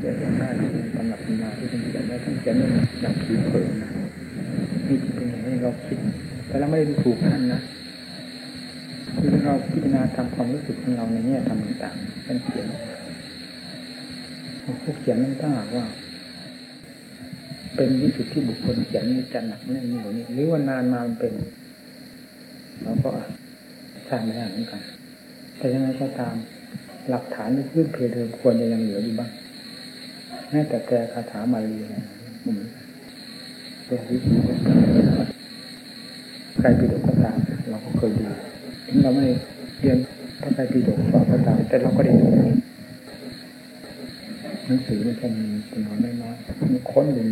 เขียนอย่างนั้นตำหนักตำนาที่ท่านเขียนไว้ท่านเขียนอย่างผิวเผินนะนี่เป็นอย่างนี้เราคิด แต่เราไม่ได้ถูกท่านนะคือเราพิจารณาทำความรู้สึกของเราในแง่ทำต่างๆท่านเขียนผู้เขียนนั้นถ้าหากว่า เป็นวิสุทธิบุคคลเขียนนี่จะหนักแน่นี่หรือนี่หรือว่านานมามันเป็นเราก็ทราบไม่ได้เหมือนกัน แต่ยังไงก็ตามหลักฐานในพื้นเพเดิมควรจะยังเหลืออยู่บ้าง แม้แต่แกคาถามาลีนะผมเป็นวิธีใครปิดกก็ตามเราก็เคยดูถึงเราไม่เรียนพระไตรปิฎกสอบก็ตามแต่เราก็ได้ดูหนังสือมันจะมีจำนวนน้อยๆมันค้นดู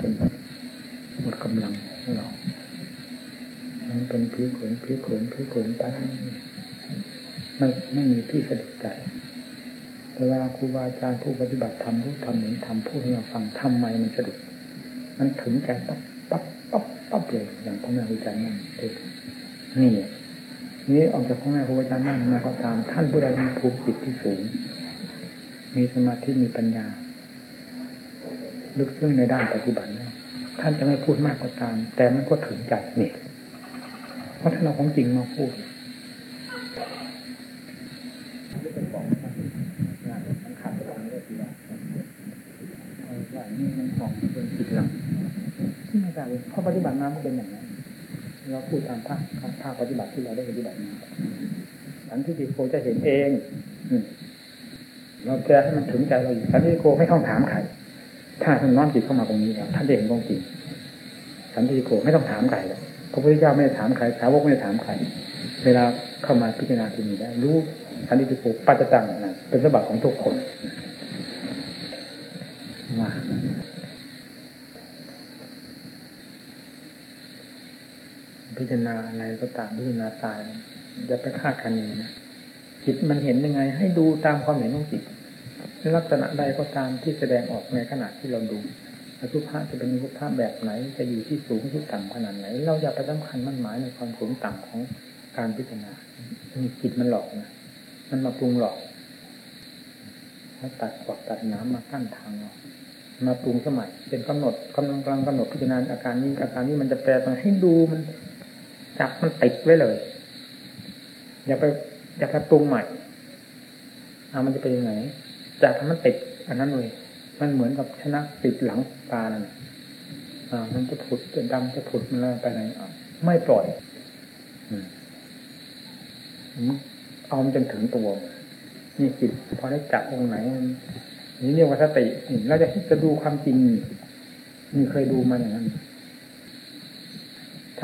จนหมดกำลังของเรามันเป็นผิวเขินผิวเขินผิวเขินไปไม่ไม่มีที่สะดุดใจ เวลาครูบาอาจารย์ผู้ปฏิบัติธรรมผู้ทำหนึ่งทำผู้ให้เราฟังทำไมมันสะดุดมันถึงใจปั๊บปั๊บปั๊บปั๊บเลยอย่างพ่อแม่ครูอาจารย์นั่นเองนี่นี่ออกจากพ่อแม่ครูอาจารย์นั่นมาก็ตาม ท่านผู้ใดมีภูมิจิตที่สูง มีสมาธิมีปัญญา ลึกซึ้งในด้านปฏิบัติท่านจะไม่พูดมากก็ตาม แต่มันก็ถึงใจนี่เพราะท่านเอาของจริงมาพูด ว่านี่มันของเป็นจิตหลังที่ไม่ได้เพราะปฏิบัติมามันเป็นอย่างนั้นเราพูดตามภาคภาคปฏิบัติที่เราได้ปฏิบัติมาสันที่โคจะเห็นเองเราจะให้มันถึงใจเราอยู่สันติโกไม่ต้องถามใครถ้าท่านน้อมจิตเข้ามาตรงนี้แล้วท่านเห็นตรงจริงสันติโกไม่ต้องถามใครเลยพระพุทธเจ้าไม่ได้ถามใครสาวกไม่ได้ถามใครเวลาเข้ามาพิจารณาที่นี้ได้รู้สันติโกปัจจังนะเป็นสมบัติของทุกคนว่า พิจารณาอะไรก็ตามพิจารณาตายอย่าไปคาดคะเนนะจิตมันเห็นยังไง ให้ดูตามความเห็นของจิตลักษณะใดก็ตามที่แสดงออกในขณะที่เราดูอสุภะจะเป็นอสุภะแบบไหน จะอยู่ที่สูงที่ต่ำขนาดไหน เราอย่าไปสำคัญมั่นหมายในความสูงต่ำของการพิจารณามีจิตมันหลอกนะมันมาปรุงหลอกแล้วตัดกวักตัดน้ำมากั้นทางเรามาปรุงสมัยเป็นกำหนดกำลังกำลังกำหนดพิจารณาอาการนี้อาการนี้มันจะแปลไปให้ดูมัน จับมันติดไว้เลย อย่าไปอย่าไปปรุงใหม่เอามันจะเป็นยังไงจะทำมันติดอันนั้นเลยมันเหมือนกับชนะติดหลังปลานั่นอ่ามันจะผุดจะดำจะผุดมันไปไหนไม่ปล่อยเอามันจนถึงตัวนี่จิตพอได้จับองค์ไหนนี่เรียกว่าสติเราจะจะดูความจริงนี่เคยดูมาอย่างนั้น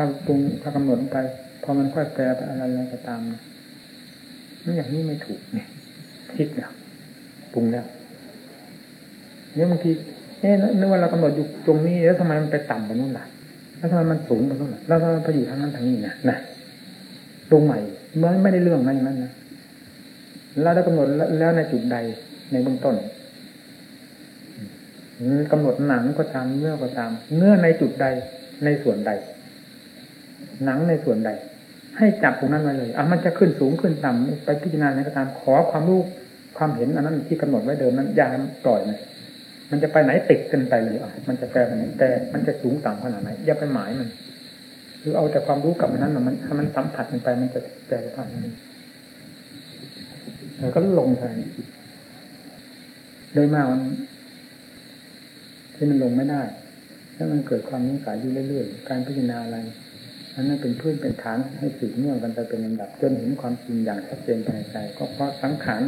ถ้าปรุงถ้ากำหนดไปพอมันค่อยแปลไปอะไรอะไรก็ตามนี่อย่างนี้ไม่ถูกเนี่ยคิดแล้วปรุงแล้วเนี่ยบางทีเอ๊ะนึกว่าเรากำหนดอยู่ตรงนี้แล้วทำไมมันไปต่ำไปนู่นล่ะแล้วทำไมมันสูงไปนู่นล่ะแล้วทำไมไปอยู่ทางนั้นทางนี้นะนะตรงใหม่เมื่อไม่ได้เรื่องนั้นอย่างนั้นนะเราได้กำหนดแล้วในจุดใดในเบื้องต้นกำหนดหนังก็ตามเนื้อก็ตามเนื้อในจุดใดในส่วนใด หนังในส่วนใด ให้จับตรงนั้นไว้เลยอะมันจะขึ้นสูงขึ้นต่ำไปพิจารณาในก็ตามขอความรู้ความเห็นอันนั้นที่กำหนดไว้เดิมนั้นอย่าปล่อยเลยมันจะไปไหนติดกันไปเลยอะมันจะแปลไปไหนแต่มันจะสูงต่ำขนาดไหนอย่าไปหมายมันคือเอาแต่ความรู้กับมันนั้นมันถ้ามันสัมผัสกันไปมันจะแปลไปทางนั้นแล้วก็ลงไปโดยมากมันที่มันลงไม่ได้ถ้ามันเกิดความนิสัยอยู่เรื่อยๆ การพิจารณาอะไร อันนั้นเป็นพื้นเป็นฐานให้สืบเนื่องกันไปเป็นลำดับจนเห็นความจริงอย่างชัดเจนภายในใจ ก็เพราะสังขาร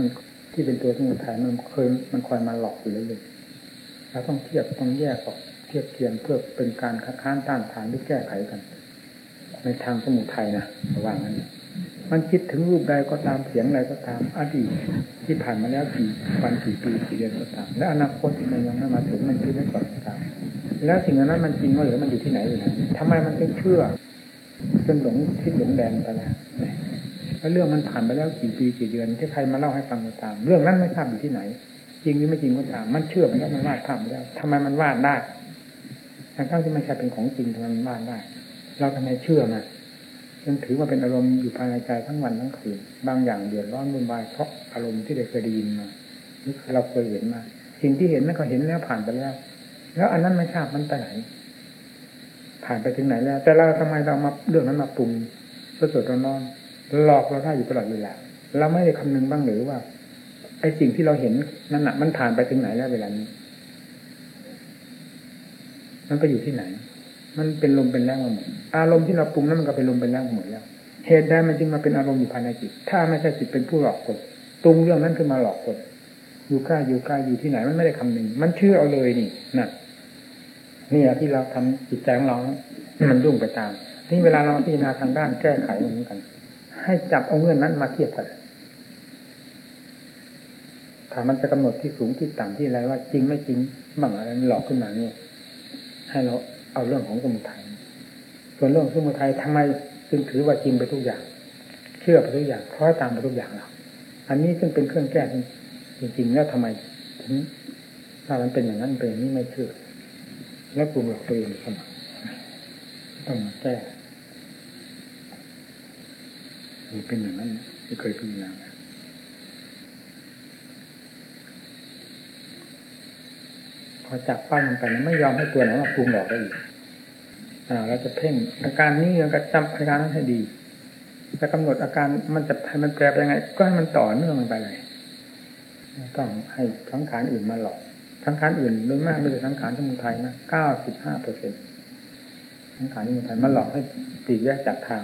ที่เป็นตัวสมุทัยมันเคยมันคอยมาหลอกอยู่เรื่อยๆเราต้องเทียบต้องแยกออกเทียบเทียงเพื่อเป็นการคัดค้านต้านทานหรือแก้ไขกัน ในทางสมุทัยนะระหว่างนั้นมันคิดถึงรูปใดก็ตามเสียงใดก็ตามอดีตที่ผ่านมาแล้วกี่วันกี่ปีกี่เดือนก็ตามและอนาคตที่มันยังไม่มาถึงมันคิดได้ก่อนก็ตามแล้วสิ่งนั้นมันจริงว่าหรือมันอยู่ที่ไหนอยู่นะทำไมมันถึงเชื่อ จนหลงคิดหลงแดนไปแล้วแล้วเรื่องมันผ่านไปแล้วกี่ปีกี่เดือนที่ใครมาเล่าให้ฟังก็ตาม เรื่องนั้นไม่ทราบอยู่ที่ไหน จริงหรือไม่จริงก็ตาม มันเชื่อไปแล้วมันวาดภาพไปแล้วทำไมมันวาดได้ทั้งที่ไม่ใช่เป็นของจริงทำไมมันวาดได้ เราทำไมเชื่อมันยังถือว่าเป็นอารมณ์อยู่ภายในใจทั้งวันทั้งคืนบางอย่างเดือดร้อนวุ่นวายเพราะอารมณ์ที่ได้เคยได้ยินมาหรือเราเคยเห็นมา สิ่งที่เห็นนั่นก็เห็นแล้วผ่านไปแล้ว แล้วอันนั้นไม่ทราบมันไปไหน ผ่านไปถึงไหนแล้ว แต่เราทำไมเรามาเรื่องนั้นมาปรุงสดๆร้อนๆหลอกเราได้อยู่ตลอดเวลาเราไม่ได้คำนึงบ้างหรือว่าไอ้สิ่งที่เราเห็นนั่นน่ะ มันผ่านไปถึงไหนแล้วเวลานี้ มันไปอยู่ที่ไหน มันเป็นลมเป็นแรงมาหมดอารมณ์ที่เราปรุงนั้นมันก็เป็นลมเป็นแรงหมดแล้วเหตุใดมันจึงมาเป็นอารมณ์อยู่ภายในจิต ถ้าไม่ใช่จิตเป็นผู้หลอกคนตรงเรื่องนั้นขึ้นมาหลอกคนอยู่กล้อยู่กล้อยู่ที่ไหนมันไม่ได้คำนึง มันเชื่อเอาเลยนี่น่ะ นี่แหละที่เราทำจิตใจของเรา มันรุ่งไปตาม นี่เวลาเราพิจารณาทางด้านแก้ไขเหมือนกัน ให้จับเอาเงื่อนนั้นมาเทียบกันถ้ามันจะกำหนดที่สูงที่ต่ำที่อะไรว่าจริงไม่จริงบ้างอะไรหลอกขึ้นมาเนี่ยให้เราเอาเรื่องของสมุทัยส่วนเรื่องสมุทัยทำไมจึงถือว่าจริงไปทุกอย่าง เชื่อไปทุกอย่างคล้อยตามไปทุกอย่างเราอันนี้ซึ่งเป็นเครื่องแก้จริงๆแล้วทำไมถึงถ้ามันเป็นอย่างนั้นเป็นอย่างนี้ไม่เชื่อ แล้วปรุงหลอกตัวเองเสมอต้องมาแก้นี่เป็นอย่างนั้นที่เคยพิจารณาพอจับปั้นลงไปไม่ยอมให้ตัวไหนมาปรุงหลอกได้อีกอ่าเราจะเพ่งอาการนี้เราก็จำอาการนั้นให้ดีจะกำหนดอาการมันจะให้มันแปลไปยังไง ก็ให้มันต่อเนื่องไปเลยต้องให้สังขารอื่นมาหลอก สังขารอื่นโดยมากไม่ใช่สังขารสมุทัยนะเก้าสิบห้าเปอร์เซ็นต์สังขารสมุทัยมาหลอกให้ตีแยกจากทาง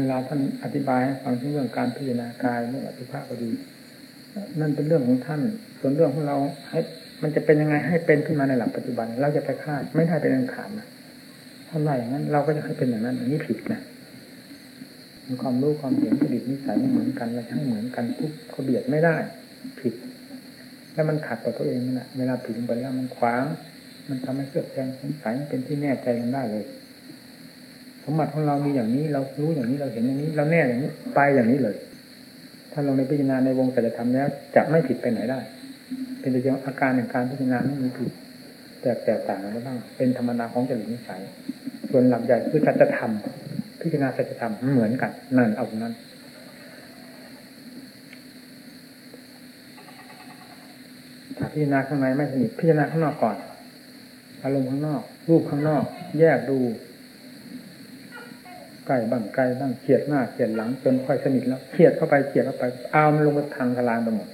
เวลาท่านอธิบายให้ฟังเรื่องการพิจารณากายเรื่องอธิภาพก็ดี นั่นเป็นเรื่องของท่าน ส่วนเรื่องของเราให้มันจะเป็นยังไงให้เป็นขึ้นมาในหลักปัจจุบัน เราจะไปคาดไม่ได้เป็นอันขาดนะถ้าไรอย่างนั้น เราก็จะให้เป็นอย่างนั้นอันนี้ผิดนะ มีความรู้ความเห็นผลิตนิสัยไม่เหมือนกันเราจะให้งเหมือนกันทุกเขาเบียดไม่ได้ ผิด แล้วมันขัดต่อตัวเองนั่นแหละเวลาผิดไปแล้วมันขวาง มันทำให้เสื่อมแซงสงสัยเป็นที่แน่ใจกันได้เลย สมบัติของเรามีอย่างนี้เรารู้อย่างนี้เราเห็นอย่างนี้ เราแน่อย่างนี้ไปอย่างนี้เลย ถ้าเราในพิจารณาในวงสัจธรรมแล้วจะไม่ผิดไปไหนได้ เป็นแต่เพียงอาการแห่งการพิจารณาไม่มีผิดแตกแตกต่างกันบ้างเป็นธรรมนาของจริตนิสัย ส่วนหลักใหญ่คือสัจธรรม พิจารณาสัจธรรมเหมือนกัน นั่นเอานั้น ถ้าพิจารณาข้างในไม่สนิทพิจารณาข้างนอกก่อน อารมณ์ข้างนอก รูปข้างนอก แยกดูใกล้บ้างไกลบ้างเขียดหน้าเขียดหลังจนค่อยสนิทแล้วเขียดเข้าไปเขียดเข้าไปเอามันลงมาทางทลางไปหมด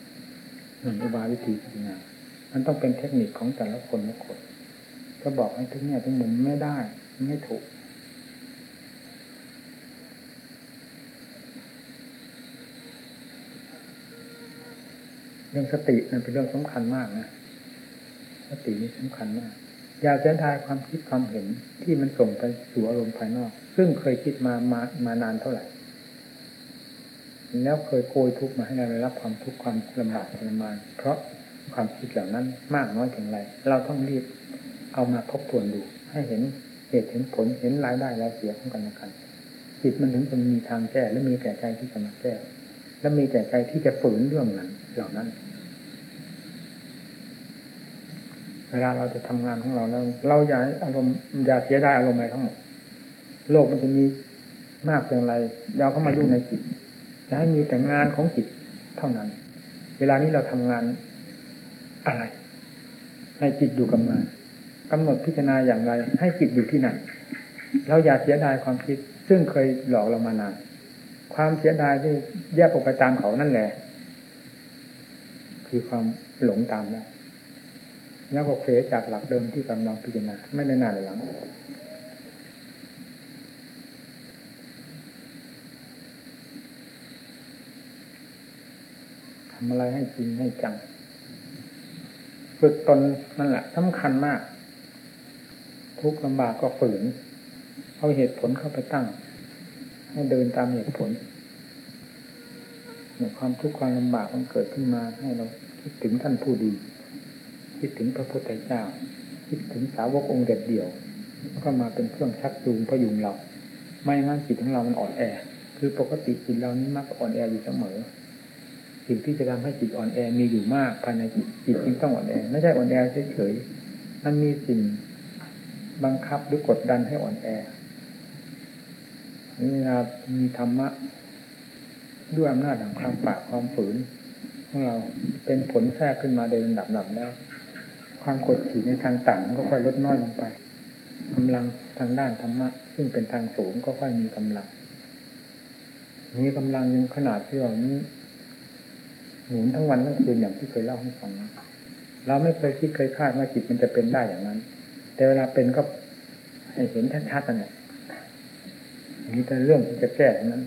นั่นอุบายวิธีพิจารณามันต้องเป็นเทคนิคของแต่ละคนละคน ก็บอกให้ทุกเนี่ยทุกมุมไม่ได้ ไม่ถูก เรื่องสตินั่นเป็นเรื่องสำคัญมากนะสตินี่สำคัญมากอย่าเสียดายความคิดความเห็นที่มันส่งไปสู่อารมณ์ภายนอก ซึ่งเคยคิดมามามานานเท่าไหร่ แล้วเคยโกยทุกมาให้เราได้รับความทุกข์ความลำบากทรมานเพราะความคิดเหล่านั้นมากน้อยเพียงไร เราต้องรีบเอามาทบทวนดู ให้เห็นเหตุเห็นผลเห็นรายได้รายเสียของกันและกันจิตมันถึงจะมีทางแก้และมีแต่ใจที่จะมาแก้และมีแต่ใจที่จะฝืนเรื่องนั้นเหล่านั้น เวลาเราจะทำงานของเราแล้วเราอย่าอารมณ์อย่าเสียดายอารมณ์อะไรทั้งหมดโลกมันจะมีมากเพียงไรเราเข้ามายุ่งในจิตจะให้มีแต่งานของจิตเท่านั้น เวลานี้เราทำงานอะไรให้จิตอยู่กับงานกำหนดพิจารณาอย่างไร ให้จิตอยู่ที่นั่นเราอย่าเสียดายความคิด ซึ่งเคยหลอกเรามานานความเสียดายที่แยกออกไปตามเขานั่นแหละ คือความหลงตามแล้ว แล้วก็เฟจากหลักเดิมที่กำลังพิจารณาไม่ได้นานหลังทำอะไรให้จริงให้จังฝึกตนนั่นแหละสำคัญมาก ทุกลำบากก็ฝืน เอาเหตุผลเข้าไปตั้ง ให้เดินตามเหตุผลความทุกข์ความลำบากมันเกิดขึ้นมาให้เราคิดถึงท่านผู้ดี คิดถึงพระพุทธเจ้า คิดถึงสาวกองค์เด็ดเดี่ยว ก็มาเป็นเครื่องชักจูงพยุงเรา ไม่งั้นจิตของเรามันอ่อนแอ คือปกติจิตเรานี้มักอ่อนแออยู่เสมอ สิ่งที่จะทำให้จิตอ่อนแอมีอยู่มากภายในจิตจิตจึงต้องอ่อนแอ ไม่ใช่อ่อนแอเฉยๆมันมีสิ่งบังคับหรือกดดันให้อ่อนแอเวลามีธรรมะด้วยอำนาจของความปากความฝืนของเราเป็นผลแทรกขึ้นมาโดยลำดับดับแล้ว ความกดขี่ในทางต่ำก็ค่อยลดน้อยลงไปกำลังทางด้านธรรมะซึ่งเป็นทางสูงก็ค่อยมีกำลัง มีกำลังยังขนาดที่ว่านี้หนุนทั้งวันทั้งคืนอย่างที่เคยเล่าให้ฟังเราไม่เคยคิดเคยคาดว่าจิตมันจะเป็นได้อย่างนั้น แต่เวลาเป็นก็ให้เห็นชัดๆนั่นแหละมีแต่เรื่องที่จะแก้นั้น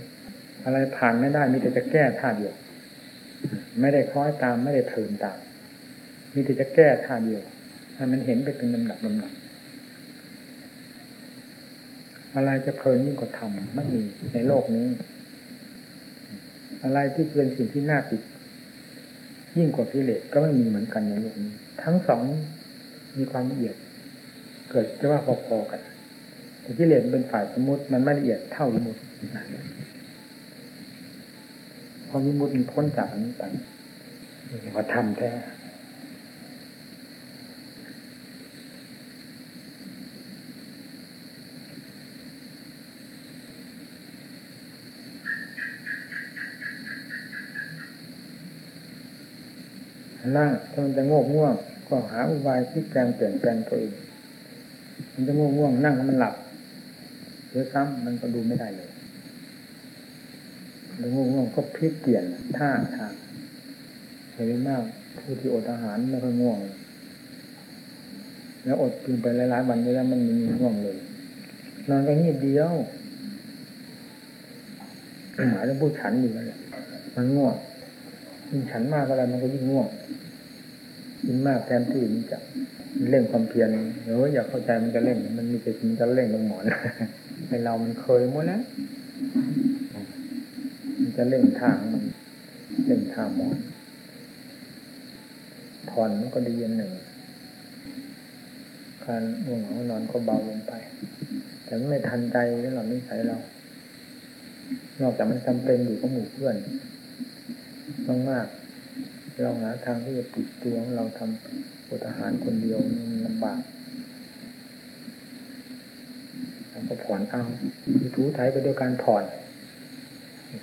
อะไรผ่านไม่ได้มีแต่จะแก้ท่าเดียว ไม่ได้คล้อยตามไม่ได้เทินตาม มีแต่จะแก้ท่าเดียวให้มันเห็นไปเป็นลำดับลำดับอะไรจะเพลินยิ่งกว่าทำไม่มีในโลกนี้ อะไรที่เป็นสิ่งที่น่าติด ยิ่งกว่ากิเลสก็ไม่มีเหมือนกันในโลกนี้ ทั้งสองมีความละเอียด เกิดจะว่าพอๆกันแต่กิเลสเป็นฝ่ายสมมติมันไม่ละเอียดเท่าสมมติพอมีมุดมันพ้นจากอันนี้ไปมาทำแท้ นั่งถ้ามันจะโง่ง่วง ก็หาอุบายที่แปลงเปลี่ยนแปลงตัวเองมันจะโง่ง่วงนั่งให้มันหลับหรือซ้ำมันก็ดูไม่ได้เลยแล้วง่ง่วงก็พลิกเปลี่ยนท่าทางเห็นมากผู้ที่อดอาหารไม่ค่อยง่วง แล้วอดกินไปหลายๆวันแล้วมันมีง่วงเลยนอนก็งีบเดียวหมายถึงผู้ฉันอยู่นั่นแหละมันง่วง ยิ่งฉันมากอะไรมันก็ยิ่งง่วงกินมากแทนที่มันจะเร่งความเพียรเอออยากเข้าใจมันจะเร่งมันมีแต่มันจะเร่งลงหมอนในเรามันเคยมั้แล้วมันจะเร่งทางมันเร่งทางหมอนผ่อนมันก็ดีอันหนึ่งการง่วงนอนก็เบาลงไป แต่ไม่ทันใจแล้วเราไม่ใส่เรา นอกจากมันจำเป็นอยู่กับหมู่เพื่อน มากมากเราหาทางที่จะปิดตัวของเราทำอดอาหารคนเดียวมันลำบากเราก็ผ่อนเอาทูไถไปด้วยการผ่อน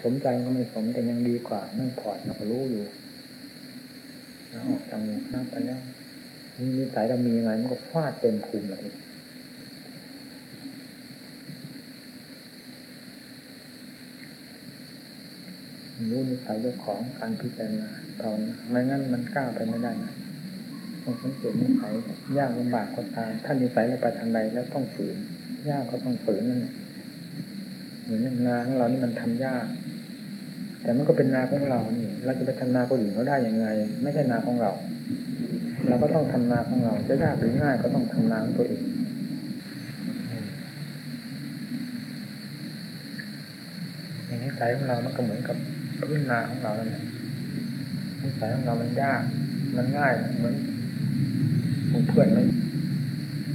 สมใจก็ไม่สมแต่ยังดีกว่านั่งผ่อนเราก็รู้อยู่เราออกจากหมู่คณะไปแล้วนี่นิสัยเรามียังไงมันก็ฟาดเต็มภูมิเลย รู้นิสัยเจ้าของการพิจารณาภาวนาไม่งั้นมันก้าวไปไม่ได้นะต้องสังเกตนิสัยยากลำบากก็ตามถ้านิสัยเราไปทางใดแล้วต้องฝืน ยากก็ต้องฝืนนั่นแหละเหมือนนาของเรานี่มันทำยาก แต่มันก็เป็นนาของเรานี่เราจะไปทำนาคนอื่นเขาได้ยังไง ไม่ใช่นาของเรา เราก็ต้องทำนาของเรา จะยากหรือง่ายก็ต้องทำนาของตัวเองนิสัยของเรามันก็เหมือนกับ พื้นนาของเราเนั่นแหละนิสัยของเรามันยาก มันง่ายเหมือนหมู่เพื่อนไม่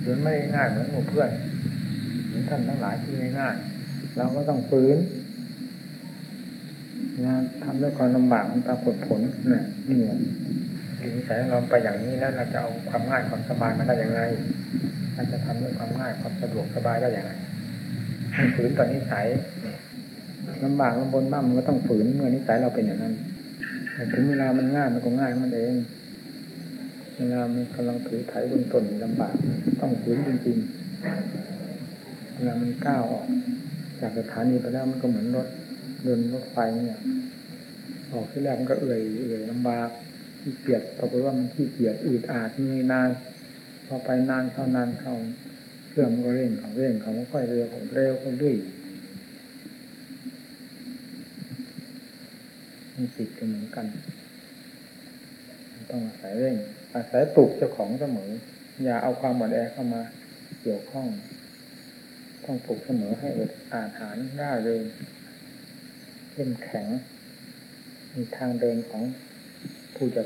หรือไม่ง่ายเหมือนหมู่เพื่อนเหมือนท่านทั้งหลายที่ง่ายเราก็ต้องฝืนงานทำด้วยความลำบากมันปรากฏผลนี่นี่นิสัยของเราไปอย่างนี้แล้วเราจะเอาความง่ายความสบายมาได้อย่างไรเราจะทำด้วยความง่ายความสะดวกสบายได้อย่างไรฝืนต่อนนิสัย ลำบากลำบนบ้างมันก็ต้องฝืนเมื่อนิสัยเราเป็นอย่างนั้นถึงเวลามันง่ายมันก็ง่ายมันเอง เวลามันกำลังถือไถบนต้นลำบาก ต้องฝืนจริงๆเวลามันก้าวออก จากสถานีไปแล้วมันก็เหมือนรถเดินรถไฟเนี่ยออกที่แรกมันก็เอื่อยเอื่อยลำบากที่เกียดปรากฏว่ามันที่เกียดอืดอาดมีนานพอไปนานเข้านานเข้าเครื่องมันก็เร่งของเร่งเขาค่อยเร็วเร็วก็ด้วย มีสิทธิ์กันเหมือนกัน ต้องอาศัยเร่ง อาศัยปลุกเจ้าของเสมอ อย่าเอาความหมดแอเข้ามาเกี่ยวข้อง ต้องปลุกเสมอให้อดอาหารร่าเริงเข้มแข็ง มีทางเดินของผู้จะ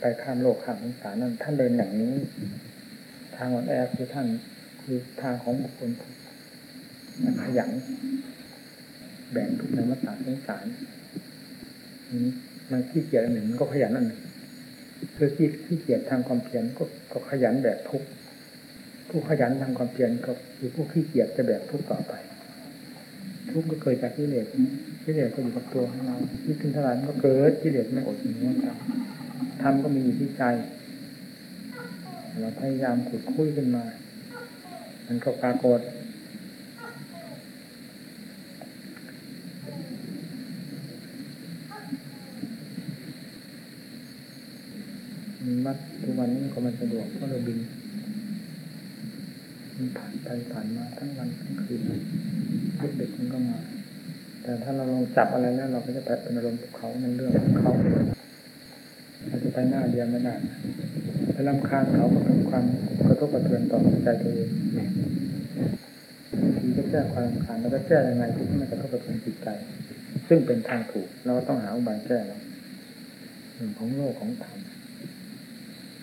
ไปข้ามโลกข้ามสงสารนั้นท่านเดินอย่างนี้ ทางอ่อนแอคือท่านคือทางของบุคคลขยันแบ่งทุกในมัตตาสงสาร มันขี้เกียจอันหนึ่งมันก็ขยันอันหนึ่งคือขี้ขี้เกียจทางความเพียรก็ก็ขยันแบบทุกผู้ขยันทางความเพียรก็คือผู้ขี้เกียจจะแบบทุกต่อไป ทุกก็เกิดจากกิเลสกิเลสก็อยู่กับตัวของเราคิดถึงเท่าไหร่มันก็เกิดกิเลสไม่อดอย่างนี้ครับทำก็มีอยู่ที่ใจเราพยายามขุดคุยขึ้นมา มันก็ปรากฏ วัดทุกวันนี้ก็มันสะดวกเพราะเราบินมันผ่านไปผ่านมาทั้งวันทั้งคืนเด็กๆมันก็มา แต่ถ้าเราลองจับอะไรแล้วเราก็จะไปเป็นอารมณ์กับเขาในเรื่องของเขาเราจะไปหน้าเดียวไม่ได้ไปลำคาญเขาก็เป็นความกระทบกระเทือนต่อใจตัวเองเนี่ยทีก็แก้ความลำคาญแล้วก็แก้ยังไงที่ไม่กระทบกระเทือนจิตใจ ซึ่งเป็นทางถูก เราต้องหาอุบายแก้เรื่องของโลกของธรรม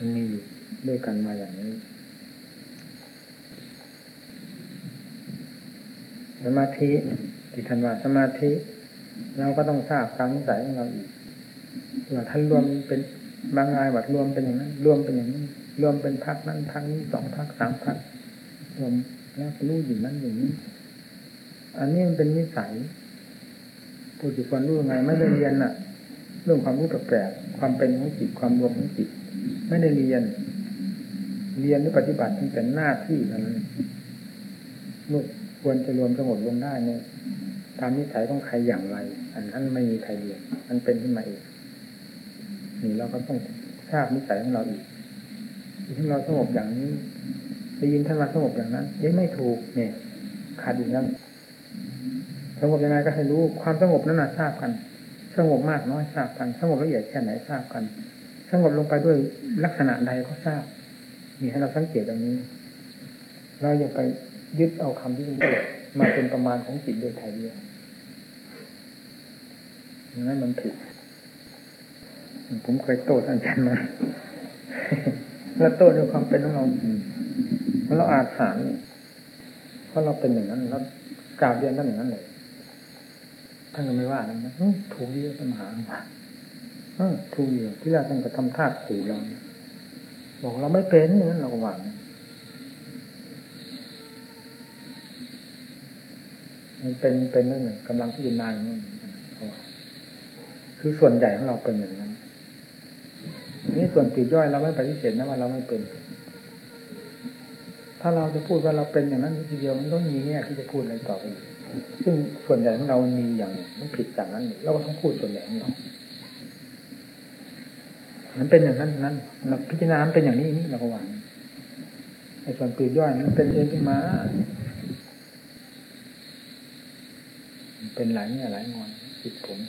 มันมีอยู่ด้วยกันมาอย่างนี้สมาธิที่ทันว่าสมาธิ เราก็ต้องทราบความนิสัยของเราอีกว่าท่านรวมเป็นบางรายวัดรวมเป็นอย่างนั้น รวมเป็นอย่างนี้รวมเป็นพักนั้นพักนี้สองพักสามพักรวมแล้วรู้อยู่นั้นอย่างนี้ อันนี้มันเป็นนิสัยผู้จิตควรรู้ยังไงไม่ได้เรียนน่ะ เรื่องความรู้แปลกๆความเป็นของจิตความรวมของจิต ไม่ได้เรียน เรียนหรือปฏิบัติเป็นหน้าที่เท่านั้นเมื่อควรจะรวมสงบลงได้เนี่ยตามนิสัยของใครอย่างไร อันนั้นไม่มีใครเรียนมันเป็นขึ้นมาเองนี่เราก็ต้องทราบนิสัยของเราอีกที่เราสงบอย่างนี้ได้ยินท่านมาสงบอย่างนั้นยังไม่ถูกเนี่ยขาดอีกนั้นสงบยังไงก็ให้รู้ความสงบนั้นน่ะทราบกัน สงบมากน้อยทราบกัน สงบละเอียดแค่ไหนทราบกัน งบลงไปด้วยลักษณะใดก็ทราบมีให้เราสังเกตอย่างนี้ เราอย่าไปยึดเอาคำที่มันเกิดมาเป็นประมาณของจิตโดยไทยเดียวอย่างนั้นมันผิด ผมเคยโต้ท่านอาจารย์มาแล้วโต้ด้วยความเป็นของเราเพราะเราอาจหารเพราะเราเป็นอย่างนั้นแล้วกราบเรียนท่านอย่างนั้นเลยท่านก็ไม่ว่านะถูกเยอะปัญหา ถูกเยอะที่แรกท่านก็ทำท่าขู่เราบอกเราไม่เป็นอย่างนั้นเราก็หวังมันเป็นเป็นนั่นหนึ่งกำลังพิจารณาอย่างนั้นคือส่วนใหญ่ของเราเป็นอย่างนั้นนี่ส่วนปีย่อยเราไม่ปฏิเสธนะว่าเราไม่เป็น ถ้าเราจะพูดว่าเราเป็นอย่างนั้นทีเดียวมันต้องมีเนี่ยที่จะพูดอะไรต่อไปซึ่งส่วนใหญ่ของเรามีอย่างมันผิดจากนั้นเราก็ต้องพูดส่วนใหญ่ของเรา มันเป็นอย่างนั้นนั้นเราพิจารณาเป็นอย่างนี้นี่เราก็หวังไอ้ส่วนปีย่อยมันเป็นเองขึ้นมา เป็นหลายเนี่ยหลายงอนจิตผม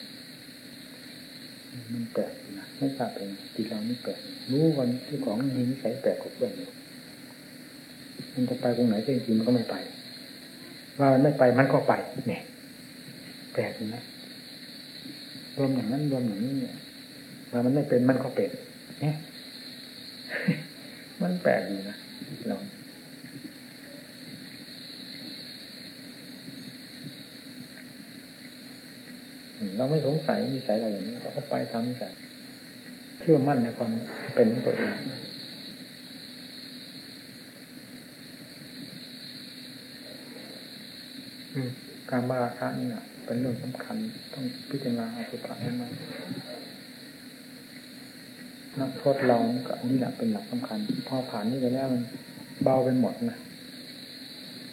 มันแปลกนะไม่ทราบเป็นจิตเราไม่แปลกรู้วันที่ของมีนิสัยแปลกกว่าเพื่อนมันจะไปตรงไหนจริงๆมันก็ไม่ไป ว่ามันไม่ไปมันก็ไปเนี่ยแปลกนะรวมอย่างนั้นรวมอย่างนี้เนี่ย ว่ามันไม่เป็นมันก็เป็น เนี่ย มันแปลกอยู่นะเราเราไม่สงสัยนิสัยเราอย่างนี้เราก็ไปตามนิสัยเชื่อมั่นในความเป็นตัวเองการบาราคะนี่เป็นเรื่องสำคัญ ต้องพิจารณาเอาสุภาพให้มาก นักโทษลองกับนี่แหละเป็นหลักสำคัญ พอผ่านนี่ไปแล้วมันเบาไปหมดนะ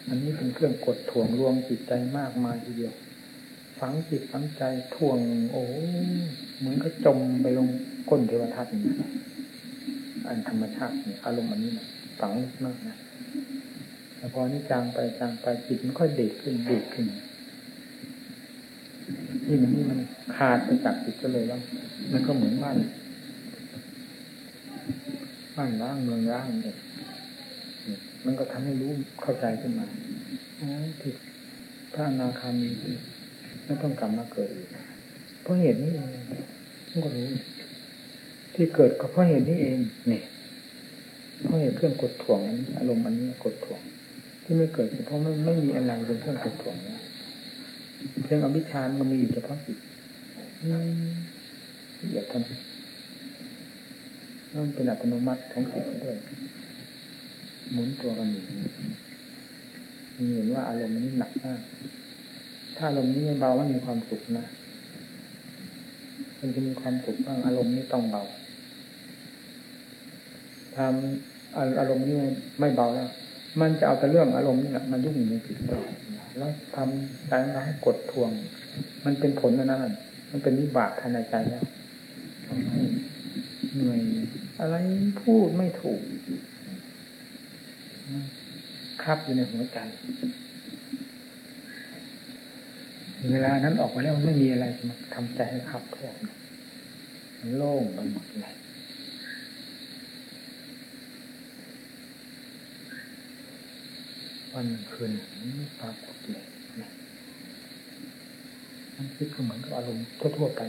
อันนี้เป็นเครื่องกดถ่วงรวงจิตใจมากมายทีเดียว ฝังจิตฝังใจท่วง โอ้เหมือนก็จมไปลงก้นเทวทัตนี่อันธรรมชาตินี่อารมณ์อันนี้นะฝังมากนะแต่พอนี่จางไปจางไปจิตมันค่อยเด็กขึ้นเด็กขึ้นนี่มันนี่มันขาดไปจากจิตก็เลยแล้ว มันก็เหมือนบ้าน บ้านร้างเมืองร้างเนี่ยมันก็ทำให้รู้เข้าใจขึ้นมาอ๋อผิดพระนาคามีไม่ต้องกลับมาเกิดอีกเพราะเหตุนี้เองมันก็รู้ ที่เกิดก็เพราะเหตุนี้เองเนี่ยเพราะเหตุเครื่องกดถ่วงอารมณ์อันนี้กดถ่วง ที่ไม่เกิดเพราะไม่ไม่มีอะไรเป็นเครื่องกดถ่วงนะเรื่องอวิชานมันมีอยู่เฉพาะจิตอียดท่า นั่นเป็นอัตโนมัติของจิตด้วยหมุนตัวกันอยู่มีเห็นว่าอารมณ์นี้หนักมาก ถ้าอารมณ์นี้ไม่เบามันมีความสุขนะ มันจะมีความสุขบ้าง อารมณ์นี้ต้องเบาทำอารมณ์นี้ไม่เบาแล้ว มันจะเอาแต่เรื่องอารมณ์นี่แหละมันยุ่งในจิตตลอดแล้วทำใจเราให้กดทวง มันเป็นผลนะนั่นมันเป็นวิบากภายในใจแล้ว เหนื่อย อะไรพูดไม่ถูก ครับอยู่ในหัวใจ เวลานั้นออกมาแล้วมันไม่มีอะไรมาทำใจให้ขับแคบมันโล่งไปหมดเลยวันคืนไม่ปรากฏเลยมันคิดก็เหมือนกับอารมณ์ทั่วๆไป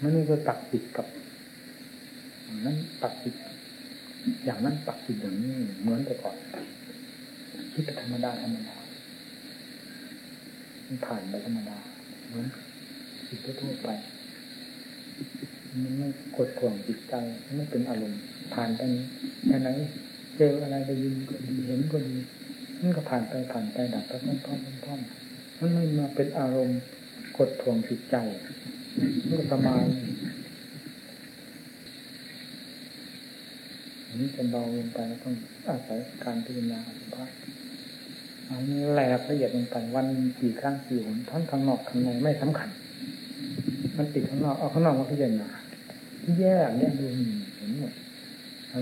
มันไม่ไปตักติดกับ นั้นตักติดอย่างนั้นตักติดอย่างนี้เหมือนแต่ก่อนคิดธรรมดาธรรมดาผ่านไปธรรมดาเหมือนจิตทั่วไปมันไม่กดข่วงจิตใจไม่เป็นอารมณ์ผ่านไปไปไหนเจออะไรไปยินก็ดีเห็นก็ดีมันก็ผ่านไปผ่านไปดับไปพร้อมๆพร้อมๆมันไม่มาเป็นอารมณ์กดท่วงจิตใจมันก็สบาย อันนี้จะเบาลงไปต้องอาศัยการพิจารณาอสุภะอันนี้แหลกละเอียดลงไปวันกี่ครั้งกี่หนทั้งข้างนอกข้างในไม่สำคัญ มันติดข้างนอกเอาข้างนอกมาพิจารณาแยกแยกดูเห็นหมด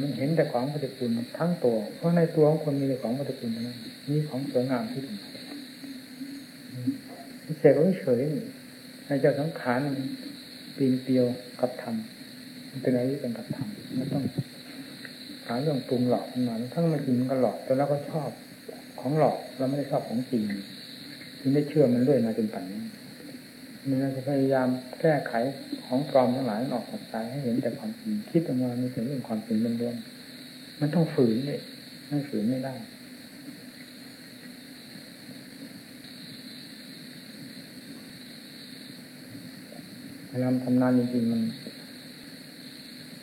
มันเห็นแต่ของปฏิกูลทั้งตัว เพราะในตัวของคนมีแต่ของปฏิกูลนั้นมีของสวยงามที่ถึงเสกเฉยในเจ้าสังขารปีนเปียวกับธรรมมันเป็นอะไรที่เป็นกับธรรมมันต้อง หาเรื่องปรุงหลอกมาทั้งมันจริงมันก็หลอกแต่เราก็ชอบของหลอกเราไม่ได้ชอบของจริงจึงได้เชื่อมันด้วยมาจนปัจจุบันมันจะพยายามแก้ไขของปลอมทั้งหลายออกจากใจให้เห็นแต่ความจริงคิดออกมาในถึงเรื่องความจริงล้วนๆมันต้องฝืนเลยไม่ฝืนไม่ได้พยายามทำนานจริงๆมัน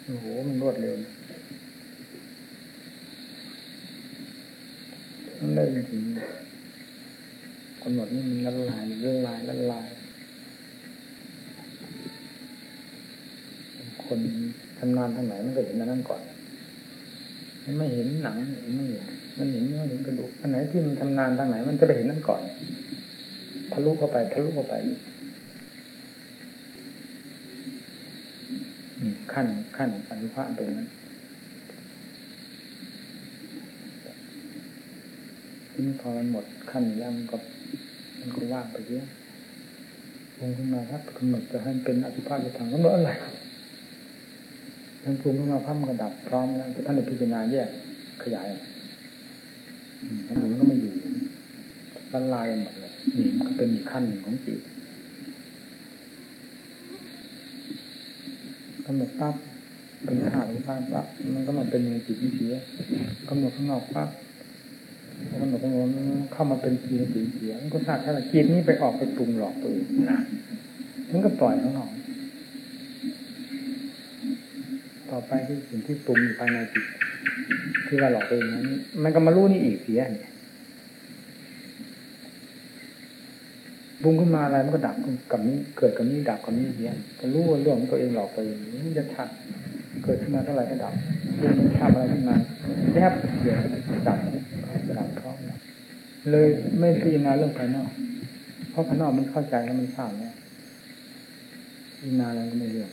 โอ้โหมันรวดเร็ว มันได้จริงกำหนดนี่มันละลายละลายละลายคนทำนานทางไหนมันก็เห็นนั่นก่อน มันไม่เห็นหนังไม่เห็นมันเห็นเนื้อเห็นกระดูกอันไหนที่มันทำนานทางไหน มันจะไปเห็นนั่นก่อนทะลุเข้าไปทะลุเข้าไปขั้นขั้นอนุภาพเป็นนั้น ทีนี้พอมันหมดขั้นแล้วมันก็มันก็ว่างไปเยอะลงขึ้นมาครับกำหนดจะให้เป็นอสุภะจะทางกำหนดอะไรทั้งภูมิขึ้นมาพัมกระดับพร้อมแล้วท่านพิจารณาแยกขยายอันนี้ก็ไม่อยู่ละลายหมดเลยนี่มันก็เป็นอีกขั้นหนึ่งของจิตกำหนดปั๊บเป็นขาดเป็นข้างปั๊บมันก็มาเป็นในจิตวิเสียกำหนดข้างนอกปั๊บ กำหนดข้งนอกเข้ามาเป็นจิตวิเสียมันก็ทราบแค่จิตนี้ไปออกไปปรุงหลอกตัวเองนะมันก็ปล่อยข้างนอกต่อไปที่สิ่งที่ปรุงภายในจิตที่ว่าหลอกตัวเองนั้นมันก็มารู้นี่อีกเสียปรุงขึ้นมาอะไรมันก็ดับกับนี้ เกิดกับนี้ดับกับนี้เสียจะรู้ว่าเรื่องของตัวเองหลอกตัวเองนี่จะชัดเกิดขึ้นมาเท่าไหร่ก็ดับปรุงทำอะไรขึ้นมาแยบเดียดับดับ เลยไม่พิจารณาเรื่องภายนอก เพราะภายนอกมันเข้าใจแล้วมันทราบแล้วพิจารณาอะไรก็ไม่เรื่อง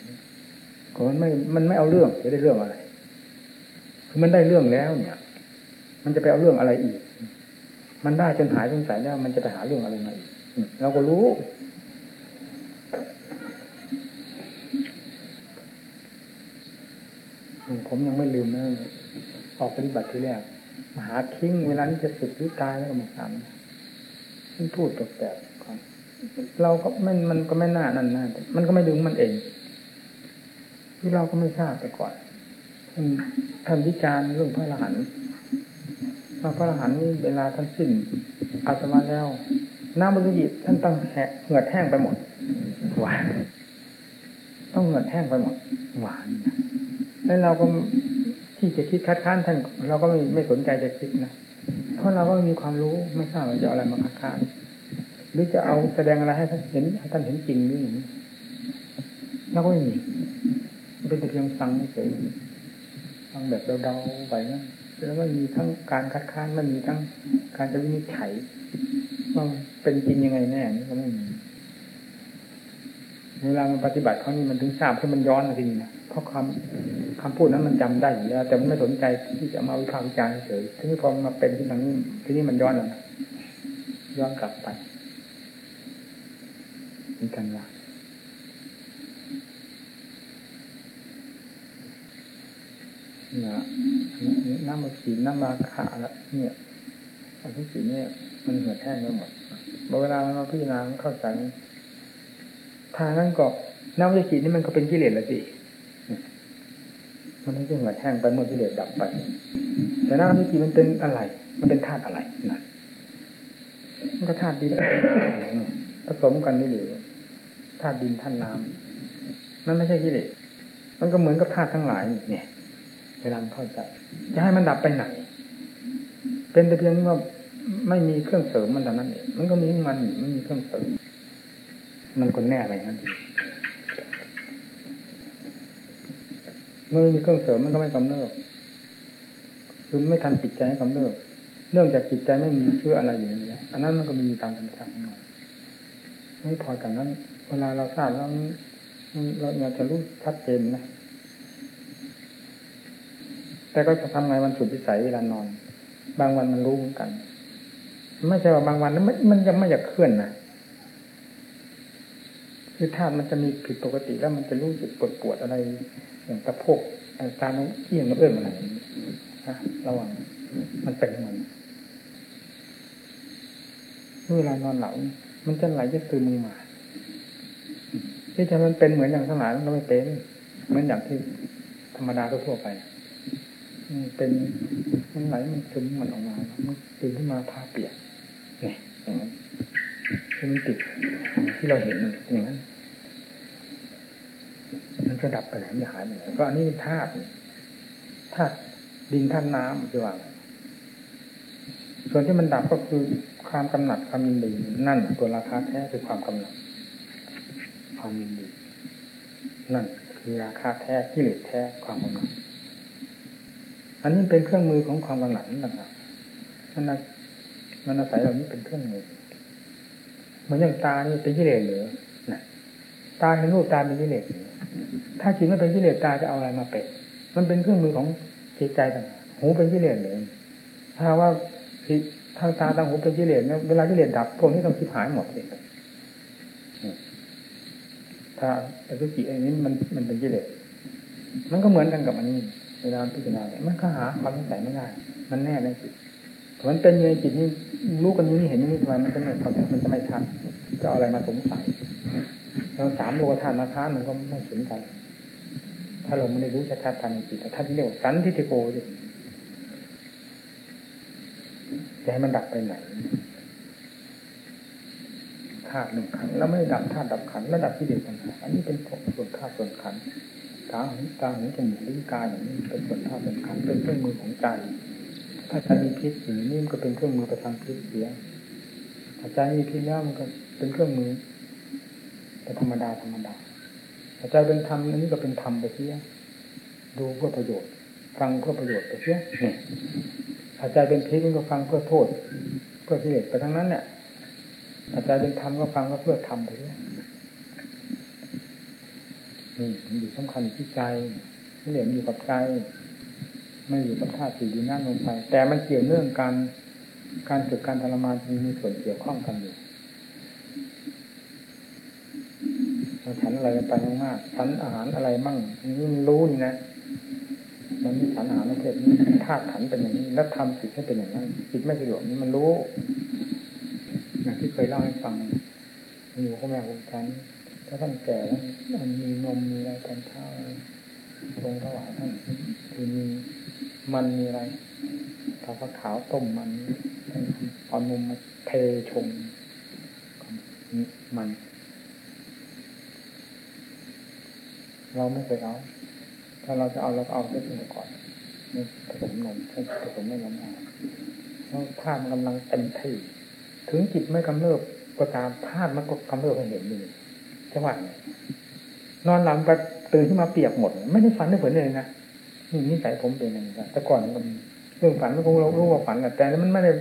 ก็มันไม่ มันไม่เอาเรื่องจะได้เรื่องอะไร คือมันได้เรื่องแล้วเนี่ย มันจะไปเอาเรื่องอะไรอีก มันได้จนหายสงสัยแล้ว มันจะไปหาเรื่องอะไรมาอีกเราก็รู้ผมยังไม่ลืมนะออกปฏิบัติที่แรก มหาทิ้งเวลาที่จะสึกหรือตายแล้วก็มาถามท่านพูดแปลกๆก่อนเราก็ไม่มันก็ไม่น่านั่นน่ามันก็ไม่ดึงมันเอง ที่เราก็ไม่ทราบแต่ก่อนท่านท่านวิจารณ์เรื่องพระอรหันต์พระอรหันต์นี่เวลาท่านสิ้นอาสวะแล้วน้ำบริจิตท่านต้องแหเหงื่อแห้งไปหมดหวานต้องเหงื่อแห้งไปหมดหวานแล้วเราก็ ที่จะคิดคัดค้านท่านเราก็ไม่ไม่สนใจจะคิดนะเพราะเราก็มีความรู้ไม่ทราบว่าจะอะไรมาคัดค้านหรือจะเอาแสดงอะไรให้ท่านเห็นให้ท่านเห็นจริงหรืออย่างนี้แล้วก็ไม่มีเป็นแต่เพียงฟังเฉยฟังแบบเดาๆไปนะแล้วไม่มีทั้งการคัดค้านไม่มีทั้งการจะวินิจฉัยว่าเป็นจริงยังไงแน่นี่ก็ไม่มีเวลามันปฏิบัติเขานี่มันถึงทราบที่มันย้อนทีนี้นะ เพราะคำคำพูดนั้นมันจำได้อยู่แล้วแต่มันไม่สนใจที่จะมาวิพากษ์วิจารณ์เฉยทีนี้พอมาเป็นที่ทางนี้ทีนี้มันย้อนแล้วย้อนกลับไปเป็นกันยาเนี่ยน้ำมาสีน้ำมาขาละเนี่ยอันที่สีเนี่ย มันเหือดแห้งไปหมดเวลาเราพิจารณาเข้าใจทางนั้นก็น้ำวิจิตนี่มันก็เป็นกิเลสละสิ มันไม่ใช่เหือดแห้งไปเมื่อกิเลสดับไป แต่น้ำวิจิตมันเป็นอะไร มันเป็นธาตุอะไรนะมันก็ธาตุดินผสมกันนี่หรือธาตุดินธาตุน้ำมันไม่ใช่กิเลสมันก็เหมือนกับธาตุทั้งหลายเนี่ยเวลาเข้าใจจะให้มันดับไปไหน เป็นแต่เพียงว่าไม่มีเครื่องเสริมมันแต่านั้นเองมันก็มีมันไม่มีเครื่องเสริม มันคนแน่อะไรนั่น เมื่อมีเครื่องเสริมมันก็ไม่กำเริบคือไม่ทันจิตใจให้กำเริบเนื่องจากจิตใจไม่มีเชื่ออะไรอยู่นี้อันนั้นมันก็มีตามธรรมชาติของมันไม่พอจากนั้น เวลาเราทราบแล้วเราอยากจะรู้ชัดเจนนะแต่ก็จะทำไงมันสุดวิสัยเวลานอน บางวันมันรู้เหมือนกัน ไม่ใช่ว่าบางวันนั้นมันยังไม่อยากเคลื่อนนะคือธาตุมันจะมีผิดปกติแล้วมันจะรู้สึกปวดปวดอะไร อย่างตะโพกตาโน้ที่ยังเอื้อนอะไรนนะระวังมันเป็นมันเวลานอนหลับมันจะไหลจะซึมมาที่จะมันเป็นเหมือนอย่างทั้งหลายเราไม่เป็นเหมือนอย่างที่ธรรมดาทั่วไปเป็นมันไหลมันซึมมันออกมามันตื่นขึ้นมาพาเปียกเนี่ยอย่างนั้นคือมันติดที่เราเห็นอย่างนั้น จะดับไปไหนไม่หายไปไหนก็อันนี้ธาตุธาตุดินธาตุน้ำคือว่าส่วนที่มันดับก็คือความกำหนัดความยินดีนั่นตัวราคาแท้คือความกำหนัดความยินดีนั่นคือราคาแท้กิเลสแท้ความกำหนัดอันนี้เป็นเครื่องมือของความกำหนัดนั่นแหละมันมันอาศัยเหล่านี้เป็นเครื่องมือเหมือนอย่างตานี่เป็นกิเลสหรือนะตาเห็นรูปตาเป็นกิเลส ถ้าจิตไม่เป็นกิเลสตาจะเอาอะไรมาเป็นมันเป็นเครื่องมือของจิตใจต่างหูเป็นกิเลสเลยถ้าว่าทางตาทางหูเป็นกิเลสเนี่ยเวลากิเลสดับพวกนี้ต้องคิดหายหมดเลยถ้าแต่ทุกิอันนี้มันมันเป็นกิเลสมันก็เหมือนกันกับอันนี้ เวลาพิจารณาเนี่ยมันก็หาความสงสัยไม่ได้มันแน่ในจิตมันเป็นในจิตนี่รู้กันนี้เห็นนี่ทำไมมันจะไม่พอมันจะไม่ทันจะเอาอะไรมาสงสัย เราสามโลกธาตุมาค้านมันก็ไม่สนใจถ้าเราไม่ได้รู้ชัดๆทางจิตถ้าที่เรียกสันทิฏฐิโกดิจะให้มันดับไปไหนธาตุหนึ่งขันแล้วไม่ดับธาตุดับขันแล้วดับที่เด็กต่างอันนี้เป็นส่วนธาตุส่วนขันตาหูตาหูจมูกลิ้นกายอย่างนี้เป็นส่วนธาตุส่วนขันเป็นเครื่องมือของใจถ้าใจมีพิษอยู่นี่มันก็เป็นเครื่องมือไปทางพิษเสียถ้าใจมีพิษแล้วมันก็เป็นเครื่องมือ แต่ธรรมดาธรรมดาถ้าใจเป็นธรรมอันนี้ก็เป็นธรรมไปเสียดูเพื่อประโยชน์ ฟังเพื่อประโยชน์ไปเสียเนี่ยถ้าใจเป็นพิษก็ฟังเพื่อโทษ เพื่อกิเลสไปทั้งนั้นเนี่ยถ้าใจเป็นธรรมก็ฟังก็เพื่อทำไปเสียนี่มันอยู่สำคัญที่ใจกิเลสอยู่กับใจไม่อยู่กับธาตุสี่ดินน้ำลมไฟแต่มันเกี่ยวเนื่องกัน การเกิดการทรมานมีส่วนเกี่ยวข้องกันอยู่เรา ฉันอะไรไปมากๆฉันอาหารอะไรมั่งนี่มันรู้นี่นะมันมีฉันอาหารประเภทนี้ธาตุขันเป็นอย่างนี้ แล้วทำจิตให้เป็นอย่างนั้นจิตไม่สะดวกนี่มันรู้อย่างที่เคยเล่าให้ฟังมีอยู่พ่อแม่ผมฉันถ้าท่านแก่แล้วมันมีนมมีอะไรตอนเช้าลงถวายท่านคือมีมันมีอะไรทาฟ้าขาวต้มมันเอานมมาเทชงมัน เราไม่เคยเอาถ้าเราจะเอาเราก็เอาได้เป็นก่อนนี่ผสมนมผสมไม่นมเอาแล้วถ้ามันกำลังเต็มที่ถึงจิตไม่กำเริบก็ตามภาพมันก็กำเริบให้เห็นอยู่จังหวะนอนหลับก็ตื่นขึ้นมาเปียกหมด ไม่ได้ฝันได้ผลเลยนะนี่นิสัยผมเป็นอย่างนี้แต่ก่อนมันเรื่องฝันมันคงรู้ว่าฝันแต่มันไม่ได้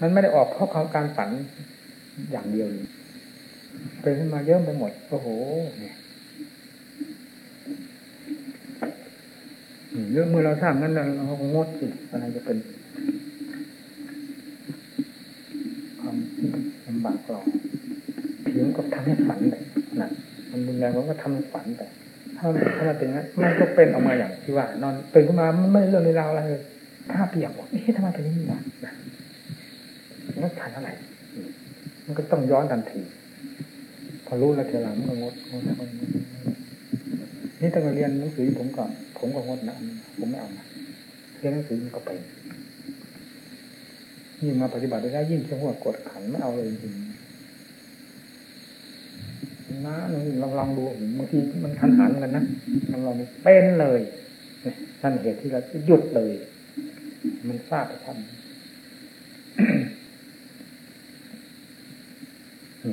มันไม่ได้ออกเพราะการฝันอย่างเดียวเป็นขึ้นมาเยอะไปหมดโอ้โห เรื่องมือเราทราบนั้นเราคงงดสิอะไรจะเป็นความลำบากเราถึงก็ทำให้ฝันไปนะมันรุนแรงมันก็ทำให้ฝันไปถ้าถ้ามันเป็นงั้นมันก็เป็นออกมาอย่างที่ว่า นอนตื่นขึ้นมามันไม่เรื่องในราวอะไรเลยผ้าเปียกบอกเอ๊ะทำไมเป็นอย่างนี้วะนักทันอะไรมันก็ต้องย้อนทันทีพอรู้แล้วทีหลังมันก็งดงดงดนี่ตั้งเรียนหนังสือผมก็ ผมก็งดนะผมไม่เอานะเรียนหนังสือมันก็ไปยิ่งมาปฏิบัติได้ยิ่งเชื่อหัวกดขันไม่เอาเลยจริงนะลองลองดูบางทีมันทันหันกันนะลองลองเป็นเลยนั่นเหตุที่เราหยุดเลย มันทราบไปทำ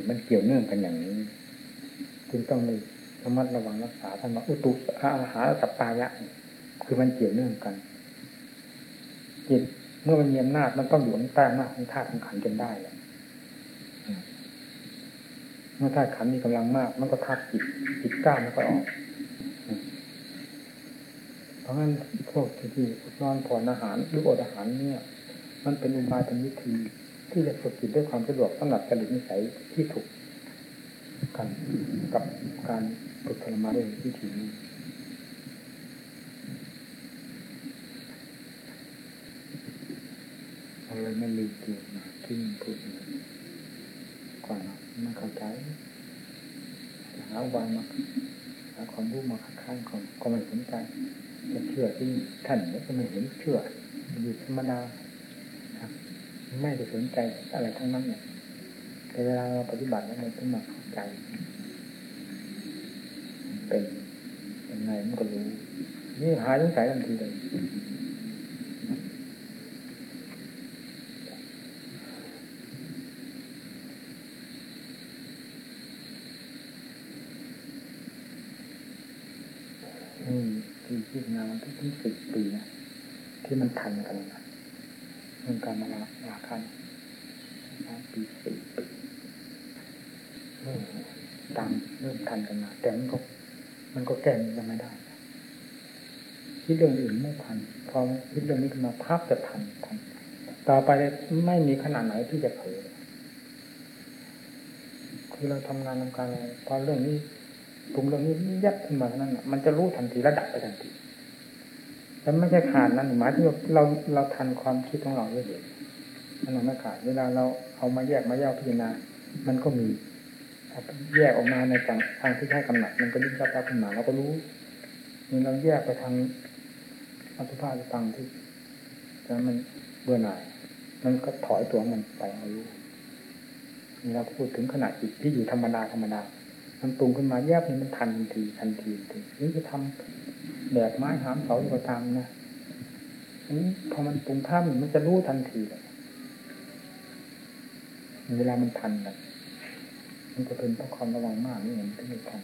มันเกี่ยวเนื่องกันอย่างนี้จึงต้องมี ระมัดระวังรักษาท่านว่าอุตุอาหารสัปปายะ คือมันเกี่ยวเนื่องกันจิตเมื่อมันมีอำนาจมันต้องอยู่ในใต้อำนาจของธาตุของขันจนได้เลยเมื่อธาตุขันมีกำลังมาก มันก็ทับจิตจิตกล้ามันก็ออก เพราะงั้นพวกที่นอนผ่อนอาหารหรืออดอาหารเนี่ย มันเป็นอุบายเป็นวิธี ที่จะฝึกจิตด้วยความสะดวกสำหรับจริตนิสัยที่ถูกกันกับการ ฝึกทรมานด้วยวิธีนี้เราเลยไม่ลืมตัวมาที่พูดก่อนไม่เข้าใจหาวันมาหาความรู้มาข้างของก็ไม่สนใจจะเชื่อที่ท่านก็ไม่เห็นเชื่ออยู่ธรรมดาไม่ได้สนใจอะไรทั้งนั้นเนี่ยแต่เวลาเราปฏิบัติแล้วมันต้องมาเข้าใจ เป็นยังไงมันก็รู้ นี่หายสงสัยทันทีเลยนี่ที่พิจารณามันถึงสิบปีนะที่มันทันกันนะเรื่องการมาลาคันสามปีสี่ปีเริ่มตามเริ่มทันกันมาแต่มันก็ มันก็แก้ยังไม่ได้คิดเรื่องอื่นไม่ทันพอคิดเรื่องนี้ขึ้นมาภาพจะทันทันต่อไปไม่มีขนาดไหนที่จะเผลอคือเราทำงานทำการอะไรพอเรื่องนี้ปรุงเรื่องนี้ยัดขึ้นมาเท่านั้นมันจะรู้ทันทีระดับไปทันทีแล้วไม่ใช่ขาดนั่นหมายถึงเราเราทันความคิดของเราเรื่อยๆมันไม่ขาดเวลาเราเอามาแยกมาแยกพิจารณามันก็มี แยกออกมาในทางทางที่ใช้กำหนัดมันก็ยิ่งรับรับขึ้นมาเราก็รู้นี่เราแยกไปทางอัตภาพตังที่แล้วมันเบื่อหน่าย มันก็ถอยตัวมันไปเอารู้นี่เราพูดถึงขนาดจิตที่อยู่ธรรมดาธรรมดา มันปรุงขึ้นมาแยบนี่มันทันทีทันทีถึงนี่จะทำแบบไม้หามเสาก็ตามนะอันนี้พอมันปรุงภามันจะรู้ทันทีเลยเวลามันทันแบบ มันจะเป็นเพราะความระวังมากนี่เองที่ไม่ทัน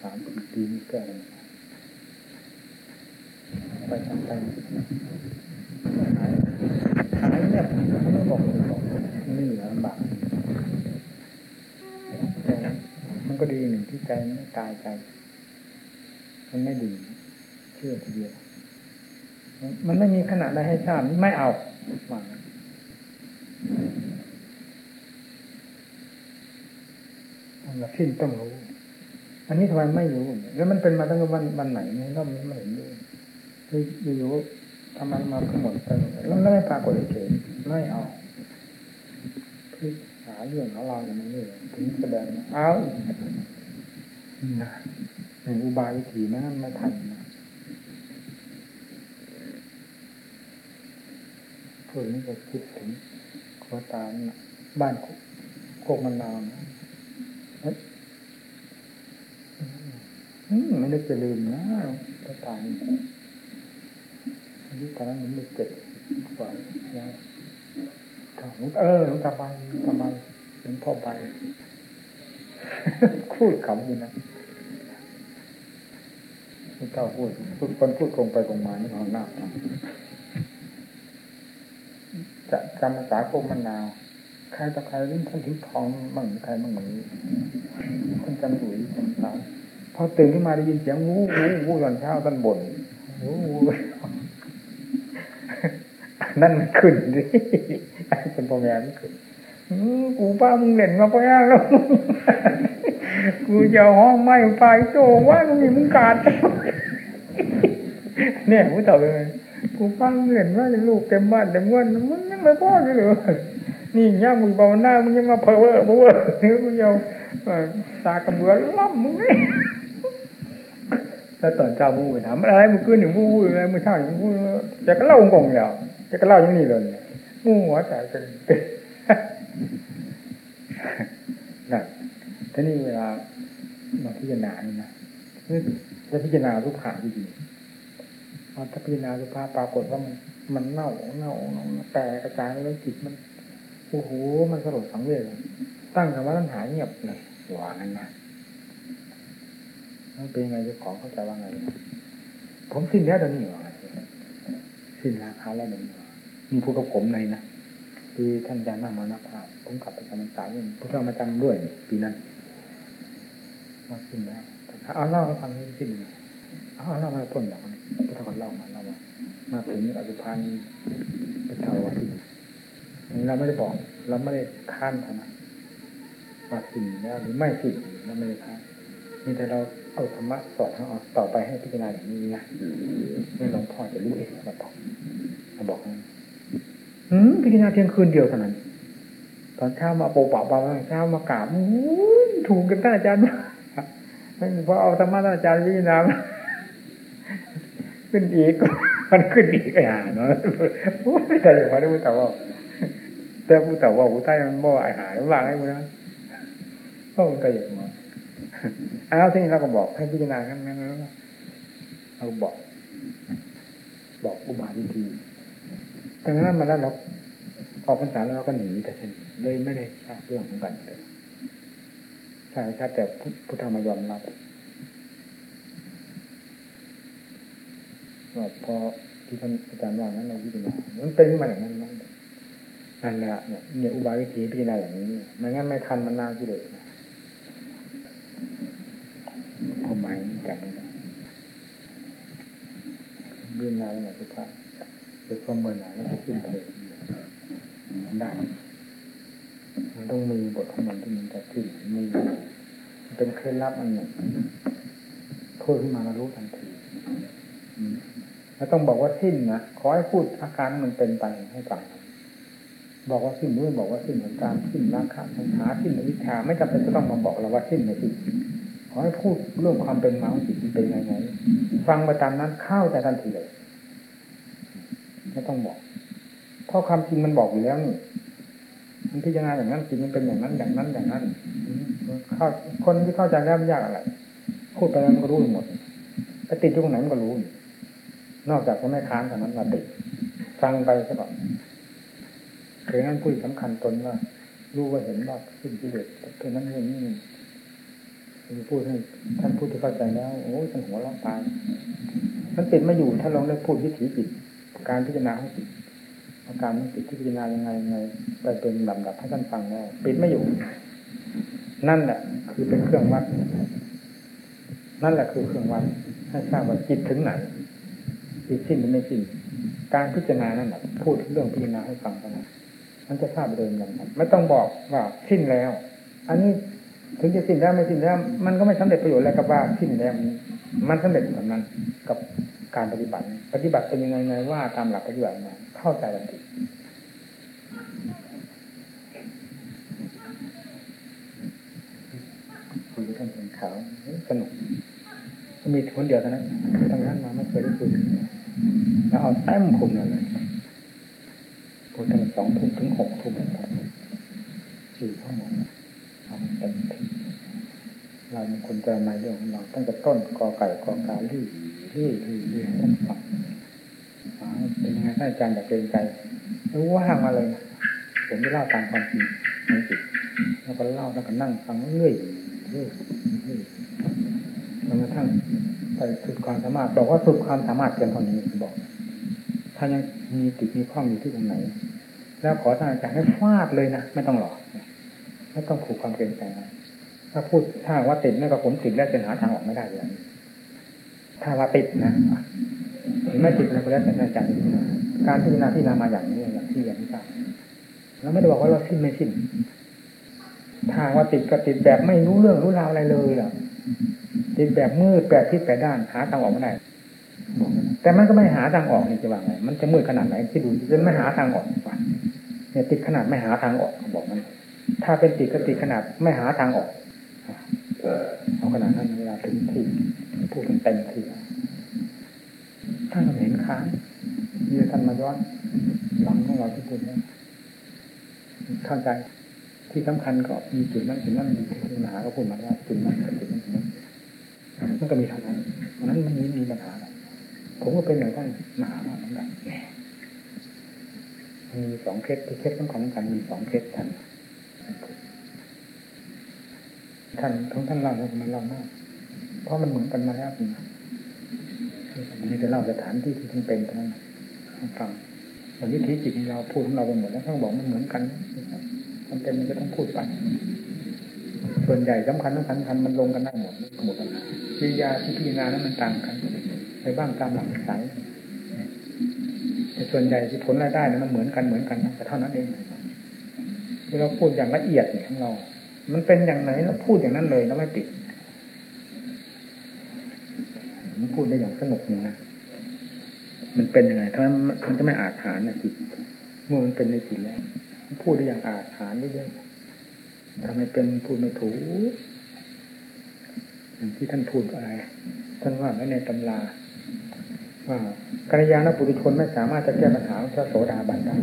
สามปีปีนี้แก่ไปทำไปหายหายเนี่ยเขาไม่บอกเลยบอกนี่ลำบากแต่มันก็ดีหนึ่งที่ใจไม่ตายใจมันไม่ดีเชื่อทีเดียวมันไม่มีขนาดใดให้ทราบไม่เอามา ราสิ้นต้องรู้ อันนี้ทำไมไม่รู้ แล้วมันเป็นมาตั้งแต่วันวันไหนเนี่ยเราไม่เห็นรู้คืออยู่ๆทำไมมาทั้งหมดไปแล้วไม่ปรากฏเฉยไม่เอาคือหาเรื่องหาเราอย่างนี้ถึงแสดงเอานะหนึ่งอุบายวิธีนั้นไม่ทันนะพวนี้ก็คิดถึงโคตาบ้านโคกมันนาวนะ ไม่ได้จะลืมนะพระตายอายุตอนนั้นมันไม่เจ็ดกว่าแล้วทเออหลวงตาใบตาใบหลวงพ่อใบพูดขำอยู่นะหลวงตาพูดพูดคนพูดตรงไปตรงมานี่ของหน้าจะจำภาษาโกมนาว ใครต่อใครรุ่นท่านถึงทองมั่งใครมั่งนี้คนจำดุยคนสาวพอตื่นขึ้นมาได้ยินเสียงงูงูงูตอนเช้าตอนบ่นงูงูนั่นมันขึ้นดิเป็นพ่อแม่ไม่ขึ้นกูป้ามึงเล่นมาพ่อแม่แล้วกูจะห้องไม่ไปโจว่ามึงมีมึงการเนี่ยกูตอบเลยกูป้ามึงเล่นว่าลูกเต็มบ้านเต็มเงินมึงยังไม่พ่อเลยหรอ นี่ย่ามึงเบาหน้ามึงยังมาเพ้อเพ้อเพ้อมึงยาวตากระเบือล่ำมึงไงแล้วตอนเจ้ามูไปถามอะไรมึงขึ้นหนึ่งมูอะไรมึงเช่าอย่างมูจะก็เล่ากงแล้วจะก็เล่าอย่างนี้เลยมูหัวใจเป็นนะทีนี้เวลามาพิจารณานี่นะจะพิจารณารูปขาดีๆพอถ้าพิจารณารูปภาพปรากฏว่ามันมันเน่าเน่าแต่กระจายแล้วจิตมัน โอ้โห มันสลดสังเวชตั้งคำว่าตั้งหายเงียบเลยว่างั้นนะมันเป็นไงเจ้าของเข้าใจว่าไง ผมสิ้นแล้วเดี๋ยวนี้ว่าสิ้นราคาแล้วเดี๋ยวนี้มีผู้กับผมในนะปีท่านอาจารย์นั่งมานับภาพผมกลับไปกำลังสายยังพวกเรามาจำด้วย ปีนั้นมาสิ้นแล้วเอาเล่าให้ฟังสิ้นเอาเล่ามาต้นแบบนี้พระท่านเล่ามาเล่ามามาถึงอสุพรรณเป็นเทวทิต เราไม่ได้บอก เราไม่ได้ค้านท่านว่าสิ่งแล้วหรือไม่สิ่งเราไม่ได้ค้านมีแต่เราเอาธรรมะสอนเอาต่อไปให้พิจารณาอย่างนี้นะไม่หลวงพ่อจะรู้เองมาบอกมาบอกอืมพิจารณาเพียงคืนเดียวเท่านั้น ตอนเช้ามาโปะปะปะเช้ามากราบถูกกันท่านอาจารย์พอเอาธรรมะท่านอาจารย์พิจารณาขึ้นอีกมันขึ้นอีกอะเนาะแต่อย่างว่ได้พูดแต่ว่า แต่พูดแต่ว่าหูใต้มันบ่อายหายว่างให้มันนะก็มันก็อย่างนั้นอ้าวทีนี้เราก็บอกให้พิจารณากันนั้นแล้วเราบอก บอกอุบายวิธีดังนั้นมาแล้วเราออกพรรษาแล้วเราก็หนีแต่เช่นเลยไม่ได้ทราบเรื่องของกันเลยใช่ครับแต่พุทธธรรมยอมรับว่าพอที่ท่านอาจารย์ว่านั้นเราพิจารณามันเป็นมาอย่างนั้นนั่น นั่นแหละเนี่ยเนี่ยอุบายวิธีพิจารณาอย่างนี้ไม่งั้นไม่ทันมันนานที่เลยทำไมจับไม่ได้เรื่องราวเนี่ยสุดท้ายเป็นความเมื่อไหร่แล้วขึ้นไปเลยได้มันต้องมีบทของมันที่มันจะขึ้นมีเป็นเคล็ดลับอันหนึ่งพูดขึ้นมาแล้วรู้ทันทีแล้วต้องบอกว่าสิ้นนะขอให้พูดอาการมันเป็นไปให้ฟัง บอกว่าสิ้นด้วยบอกว่าสิ้นของการสิ้นราคะสังขารสิ้นวิชาไม่จำเป็นจะต้องมาบอกเราว่าสิ้นในสิ้นขอให้พูดเรื่องความเป็นมาของจิตเป็นยังไงฟังไปตามนั้นเข้าใจทันทีเลยไม่ต้องบอกเพราะความจริงมันบอกอยู่แล้วนี่มันพิจารณาอย่างนั้นจริงมันเป็นอย่างนั้นอย่างนั้นอย่างนั้นเข้าคนที่เข้าใจแล้วมันยากอะไรพูดไปแล้วมันก็รู้หมดไปติดอยู่ตรงไหนมันก็รู้ นอกจากจะไม่ค้านเท่านั้นมาติดฟังไปซะ ก่อนเคยนั้นพูดสำคัญตนว่ารู้ว่าเห็นว่าสิ้นกิเลสเท่านั้นเองนี่พูดให้ท่านพูดที่เข้าใจแล้ว โอ้ยท่านหัวเราะตายมันติดมาอยู่ถ้าลองได้พูดวิถีจิตการพิจารณาของจิตอาการของจิตที่พิจารณายังไงยังไงไปเป็นลำดับให้ท่านฟังแล้วปิดไม่อยู่ นั่นแหละ คือเป็นเครื่องวัด นั่นแหละคือเครื่องวัดให้ทราบว่าจิตถึงไหนจิตสิ้นหรือไม่สิ้นการพิจารณานั่นแหละพูดเรื่องพิจารณาให้ฟังกันนะ มันจะทราบเดิมอย่างนั้นไม่ต้องบอกว่าสิ้นแล้ว อันนี้ถึงจะสิ้นแล้วไม่สิ้นแล้ว มันก็ไม่สำเร็จประโยชน์อะไรกับว่าสิ้นแล้วมันสำเร็จแบบนั้นกับการปฏิบัติ ปฏิบัติเป็นยังไงไงว่าตามหลักปฏิบัติมาเข้าใจทันทีคุยกับท่านเป็นขาวสนุกมีคนเดียวเท่านั้นตั้งนั้นมาไม่เคยได้คุยแล้วเอาแต้มคุมเลย พูดตั้งสองทุ่มถึงหกทุ่มสี่ชั่วโมงทำเต็มที่เราเป็นคนเจอในเรื่องของเราตั้งแต่ต้นกอไก่กอกาลี่รี่รี่รี่ต้องฟังเป็นยังไงท่านอาจารย์อยากเกรงใจรู้ว่างมาเลยผมจะเล่าตามความจริงของจิตแล้วก็เล่าแล้วก็นั่งฟังเรื่อยเรื่อยเรื่อยจนกระทั่งไปสุดความสามารถบอกว่าสุดความสามารถเพียงเท่านี้บอก ถ้ายังมีติดมีข้องอยู่ที่ตรงไหน แล้วขอท่านอาจารย์ให้ฟาดเลยนะไม่ต้องหลอกไม่ต้องผูกความเกรงใจนะถ้าพูดถ้าว่าติดนี่ก็ผมติดแล้วจะหาทางออกไม่ได้เลยถ้าว่าติดนะไม่ติดอะไรก็แล้วแต่อาจารย์การพิจารณาที่นามาอย่างนี้อย่างที่อย่างนี้ทราบเราไม่ได้บอกว่าเราสิ้นไม่สิ้นทางว่าติดก็ติดแบบไม่รู้เรื่องรู้ราวอะไรเลยหรอติดแบบมืดแบบที่แปดด้านหาทางออกไม่ได้ แต่มันก็ไม่หาทางออกนี่จะว่าไง มันจะมืดขนาดไหนที่ดูจนไม่หาทางออกว่าเนี่ยติดขนาดไม่หาทางออกบอกมัน ถ้าเป็นติดก็ติดขนาดไม่หาทางออกเอาขนาดนั้นเวลาถึงที่พูดเต็มที่ท่านเห็นค้างมีท่านมาย้อนหลังของเราที่พูดเนี่ยเข้าใจที่สำคัญก็มีจุดนั้นจุดนั้นมีปัญหาก็พูดมาว่าจุดนั้นจุดนั้นจุดนั้นมันก็มีเท่านั้นเพราะนั้นมันมีมีปัญหา ผมก็เป็นเหมือนท่านมหาเหมือนกันมีสองเคสที่เคสของของกันมีสองเคสท่านท่านของท่านเล่าแล้วมันเล่ามาก เพราะมันเหมือนกันมาแล้วจริงอันนี้จะเล่าสถานที่ที่ท่านเป็นเท่านั้นฟังวันนี้ที่จิตเราพูดของเราไปหมดแล้วท่านบอกมันเหมือนกันมันเป็นมันจะต้องพูดไปส่วนใหญ่สำคัญสำคัญคันมันลงกันได้หมดหมดปัญหาวิทยาที่พิจารณานั้นมันต่างกัน ไปบ้างตามหลักสายแต่ส่วนใหญ่ที่ผลรายได้นั้นมันเหมือนกันเหมือนกันแต่เท่านั้นเองที่เราพูดอย่างละเอียดเนี่ยของเรา มันเป็นอย่างไหนเราพูดอย่างนั้นเลยแล้วไม่ติดมันพูดได้อย่างสนุกนี่นะมันเป็นยังไงถ้ามันจะไม่อาจฐานนะจิตเมื่อมันเป็นในจิตแล้วพูดได้อย่างอาจฐานได้เยอะทำให้เป็นพูดไม่ถูกอย่างที่ท่านพูดอะไร ท่านว่าไว้ในตำรา กัญญาณปุถุชนไม่สามารถจะแก้ปัญหาของพระโสดาบันได้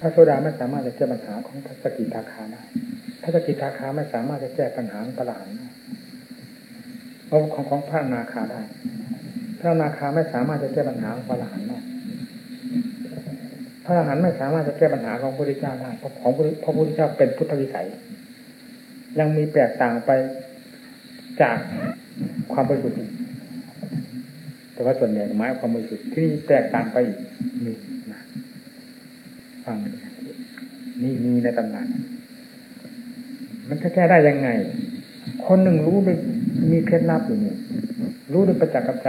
พระโสดาไม่สามารถจะแก้ปัญหาของพระสกิทาคาได้พระสกิทาคาไม่สามารถจะแก้ปัญหาของพระหลานเพราะของของพระนาคาได้ พระนาคาไม่สามารถจะแก้ปัญหาของพระหลานได้พระอรหันต์ไม่สามารถจะแก้ปัญหาของพระพุทธเจ้าได้เพราะของพระพุทธเจ้าเป็นพุทธวิสัย ยังมีแตกต่างไปจากความบริสุทธิ์ แต่ว่าส่วนใหญ่หมายความบริสุทธิ์ที่นี่แตกต่างไปนี่นะฟังนี่มีในตำนานมันจะแก้ได้ยังไง คนหนึ่งรู้ด้วยมีเคล็ดลับอยู่นี่รู้ด้วยประจักษ์กับใจ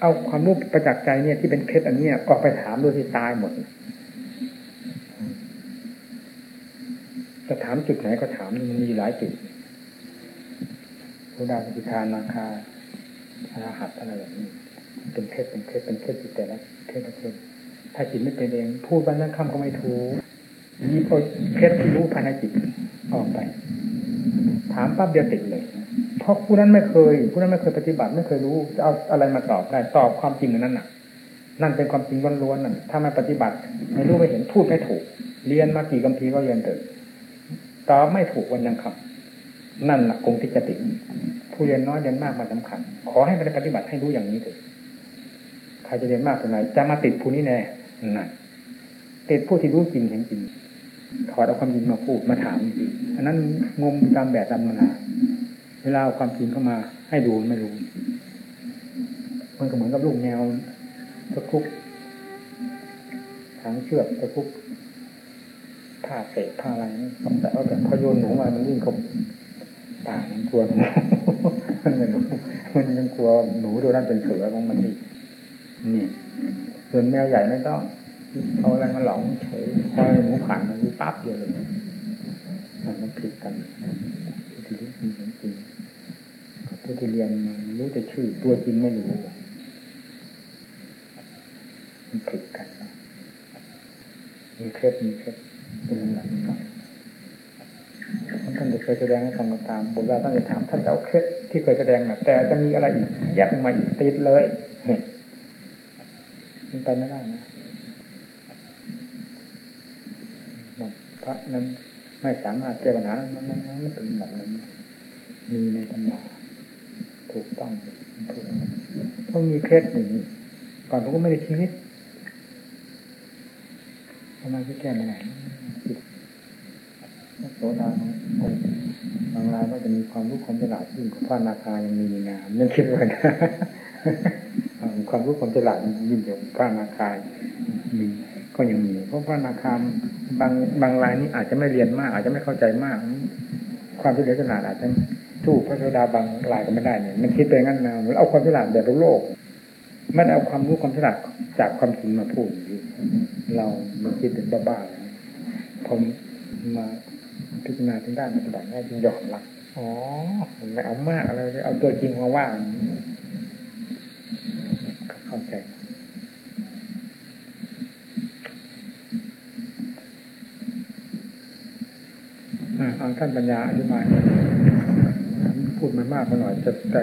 เอาความรู้ประจักษ์ใจเนี่ยที่เป็นเคล็ดอันนี้ออกไปถามดูที่ตายหมด จะถามจุดไหนก็ถามมันมีหลายจุดโสดาสกิทาอนาคาอรหัตอะไรแบบนี้ เป็นเคล็ดเป็นเคล็ดเป็นเคล็ดแต่ละเคล็ดละเคล็ดถ้าจิตไม่เป็นเอง พูดวันยังค่ำก็ไม่ถูกยี่พอเคสที่รู้ภายในจิตออกไป ถามปั๊บเดียวติดเลย เพราะผู้นั้นไม่เคย ผู้นั้นไม่เคยปฏิบัติไม่เคยรู้จะเอาอะไรมาตอบได้ตอบความจริงนั้นน่ะ นั่นเป็นความจริงล้วนๆนั่นถ้าไม่ปฏิบัติ ไม่รู้ไม่เห็นพูดไม่ถูก เรียนมากี่คำพีก็เรียนเถอะตอบไม่ถูกวันยังคำนั่นหละคงที่จะติดผู้เรียนน้อยเรียนมากมาสำคัญ ขอให้มันปฏิบัติให้รู้อย่างนี้เถอะ ครจะเรียนมากเท่าไหร่จะมาติดผู้นี้แน่นั่นติดผู้ที่รู้จริงเห็นจริงถอดเอาความจริงมาพูดมาถามจริงอันนั้นงมตามแบบตามนาเวลาเอาความจริงเข้ามา ให้ดูไม่รู้มันก็เหมือนกับลูกแมวตะคุกทางเชือกตะคุกผ้าเศษผ้าอะไรนี่ต้องแต่เอาแต่พอโยนหนูมามันวิ่งเข้าป่ามันกลัวหนูมันมันมันยังกลัวหนูตัวนั้นเป็นเสือของมันนี่ นี่ส่วนแมวใหญ่ไม่ต้องเอาอะไรมาหลองเฉยพอหนูผ่านมันปั๊บเดียวเลยมันผิดกันที่รู้จริงจริงผู้ที่เรียนรู้แต่ชื่อตัวจริงไม่รู้มันผิดกันมีเคล็ดมีเคล็ดเป็นหลักท่านจะเคยแสดงให้ฟังตามบุญเราท่านจะถามท่านจะเอาเคล็ดที่เคยแสดงนะแต่จะมีอะไรอีกแยกมาอีกติดเลย มันไปไม่ได้นะพระนั้นไม่สามารถแก้ปัญหามันมันมันเป็นแบบนั้นมีในธรรมะถูกต้องถูกต้องมีเคล็ดหนึ่งก่อนผมก็ไม่ได้คิดทำไมจะแก้ไม่ได้โสดาบางรายก็จะมีความรู้ความฉลาดยิ่งกว่าพระนาคายังมีงามยังคิดว่า ความรู้ความฉลาดยิ่งกว่าพระนาคามีก็ยังมีเพราะพระนาคาบางบางรายนี้อาจจะไม่เรียนมาก อาจจะไม่เข้าใจมาก ความเฉลียวฉลาดอาจจะสู้พระโสดาบางรายก็ไม่ได้เนี่ยมันคิดไปงั้นนะมันเอาความฉลาดแบบโลกมันเอาความรู้ความฉลาดจากความจริงมาพูดเรามันคิดเป็นบ้าๆผมมาพิจารณาทางด้านปฏิบัติได้จึงยอมรับอ๋อไม่เอามากอะไรเอาตัวจริงมาว่า เข้าใจเอาท่านปัญญาอธิบาย พูดมามากไปหน่อยจะแต่